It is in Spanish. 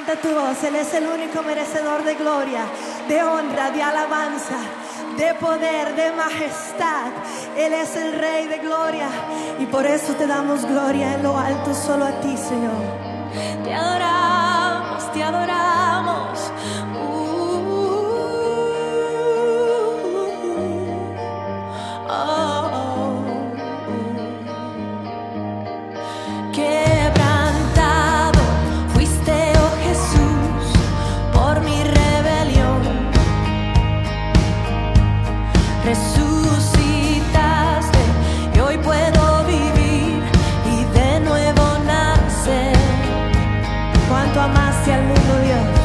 Levanta tu voz, Él es el único merecedor de gloria, de honra, de alabanza, de poder, de majestad. Él es el Rey de gloria y por eso te damos gloria en lo alto solo a ti, Señor. Te adoramos, te adoramos. Amaste al mundo, Dios.